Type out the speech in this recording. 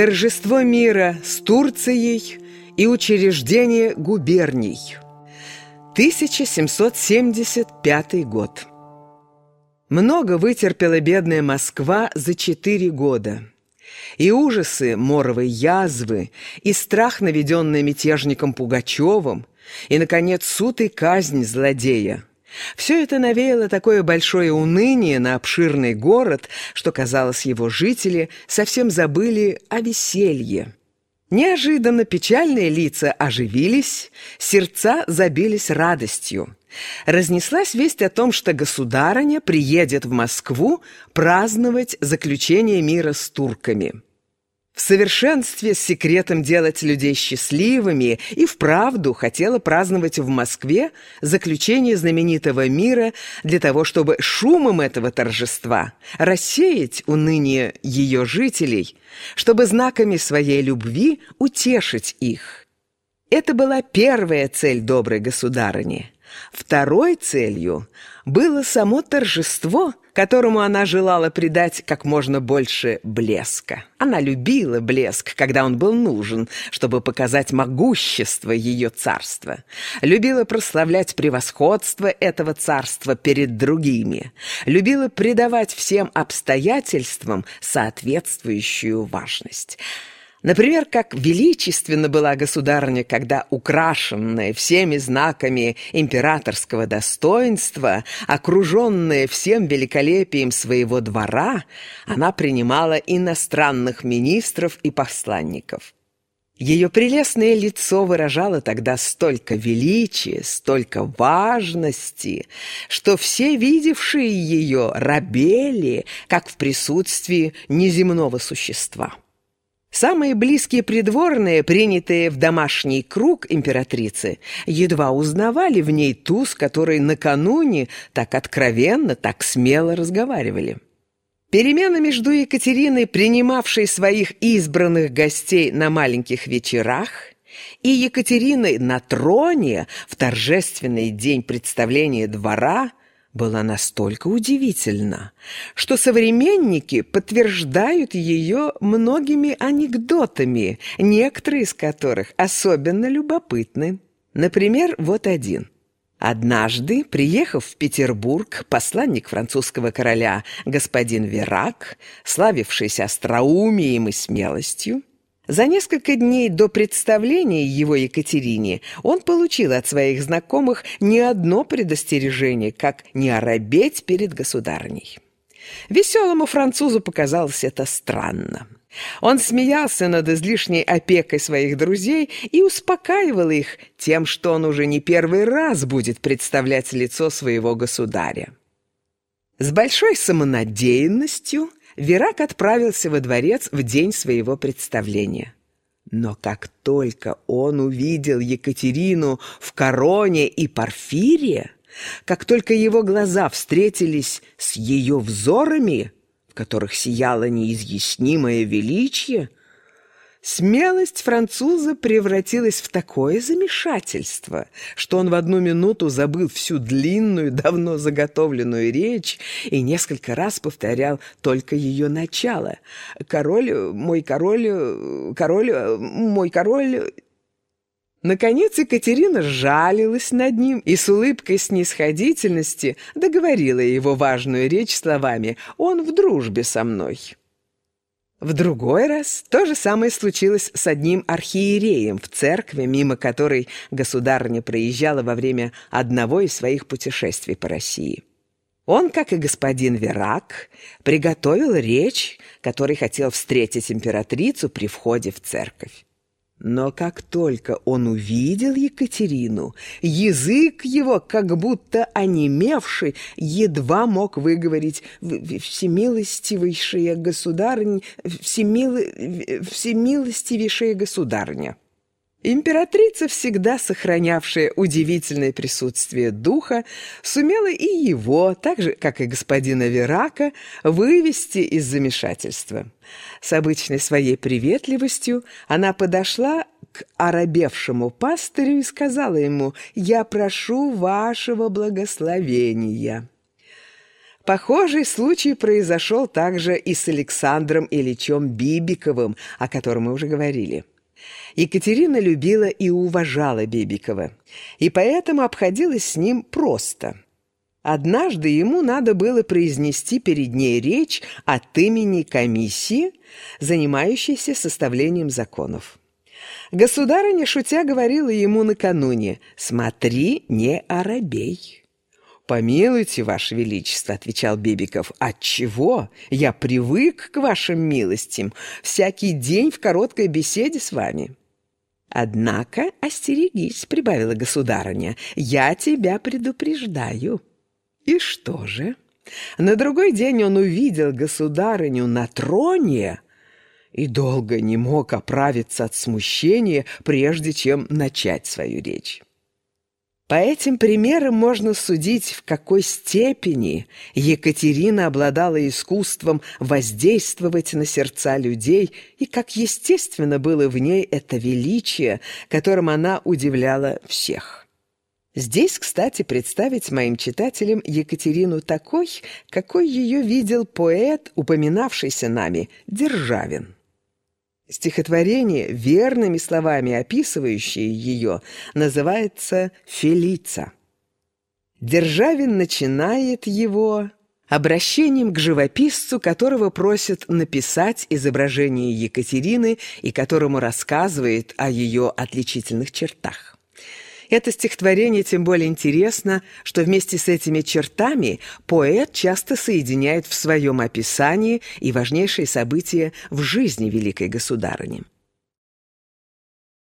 Торжество мира с Турцией и учреждение губерний. 1775 год. Много вытерпела бедная Москва за четыре года. И ужасы моровой язвы, и страх, наведенный мятежником Пугачевым, и, наконец, суд и казнь злодея – все это навеяло такое большое уныние на обширный город, что, казалось, его жители совсем забыли о веселье. Неожиданно печальные лица оживились, сердца забились радостью. Разнеслась весть о том, что государыня приедет в Москву праздновать заключение мира с турками. В совершенстве с секретом делать людей счастливыми и вправду хотела праздновать в Москве заключение знаменитого мира для того, чтобы шумом этого торжества рассеять уныние ее жителей, чтобы знаками своей любви утешить их. Это была первая цель доброй государыни. Второй целью было само торжество, которому она желала придать как можно больше блеска. Она любила блеск, когда он был нужен, чтобы показать могущество ее царства. Любила прославлять превосходство этого царства перед другими. Любила придавать всем обстоятельствам соответствующую важность. Например, как величественно была государыня, когда, украшенная всеми знаками императорского достоинства, окруженная всем великолепием своего двора, она принимала иностранных министров и посланников. Ее прелестное лицо выражало тогда столько величия, столько важности, что все видевшие ее рабели, как в присутствии неземного существа. Самые близкие придворные, принятые в домашний круг императрицы, едва узнавали в ней ту, с которой накануне так откровенно, так смело разговаривали. Перемена между Екатериной, принимавшей своих избранных гостей на маленьких вечерах, и Екатериной на троне в торжественный день представления двора – была настолько удивительна, что современники подтверждают ее многими анекдотами, некоторые из которых особенно любопытны. Например, вот один. Однажды, приехав в Петербург, посланник французского короля господин Верак, славившийся остроумием и смелостью, за несколько дней до представления его Екатерине он получил от своих знакомых не одно предостережение, как не оробеть перед государней. Веселому французу показалось это странно. Он смеялся над излишней опекой своих друзей и успокаивал их тем, что он уже не первый раз будет представлять лицо своего государя. С большой самонадеянностью Верак отправился во дворец в день своего представления. Но как только он увидел Екатерину в короне и парфире, как только его глаза встретились с ее взорами, в которых сияло неизъяснимое величие, Смелость француза превратилась в такое замешательство, что он в одну минуту забыл всю длинную, давно заготовленную речь и несколько раз повторял только ее начало. «Король, мой король, король, мой король...» Наконец Екатерина жалилась над ним и с улыбкой снисходительности договорила его важную речь словами «Он в дружбе со мной». В другой раз то же самое случилось с одним архиереем в церкви, мимо которой государыня проезжала во время одного из своих путешествий по России. Он, как и господин Верак, приготовил речь, которой хотел встретить императрицу при входе в церковь. Но как только он увидел Екатерину, язык его, как будто онемевший, едва мог выговорить «Всемилостивейшая государыня, всемил... всемилостивейшая государыня». Императрица, всегда сохранявшая удивительное присутствие духа, сумела и его, так же, как и господина Верака, вывести из замешательства. С обычной своей приветливостью она подошла к оробевшему пастырю и сказала ему «Я прошу вашего благословения». Похожий случай произошел также и с Александром Ильичем Бибиковым, о котором мы уже говорили. Екатерина любила и уважала Бибикова, и поэтому обходилась с ним просто. Однажды ему надо было произнести перед ней речь от имени комиссии, занимающейся составлением законов. Государыня, шутя, говорила ему накануне «Смотри, не оробей». «Помилуйте, Ваше Величество», — отвечал Бибиков. «Отчего? Я привык к вашим милостям. Всякий день в короткой беседе с вами». «Однако остерегись», — прибавила государыня, — «я тебя предупреждаю». И что же? На другой день он увидел государыню на троне и долго не мог оправиться от смущения, прежде чем начать свою речь. По этим примерам можно судить, в какой степени Екатерина обладала искусством воздействовать на сердца людей и как естественно было в ней это величие, которым она удивляла всех. Здесь, кстати, представить моим читателям Екатерину такой, какой ее видел поэт, упоминавшийся нами, Державин. Стихотворение, верными словами описывающее ее, называется «Фелица». Державин начинает его обращением к живописцу, которого просят написать изображение Екатерины и которому рассказывает о ее отличительных чертах. Это стихотворение тем более интересно, что вместе с этими чертами поэт часто соединяет в своем описании и важнейшие события в жизни великой государыни.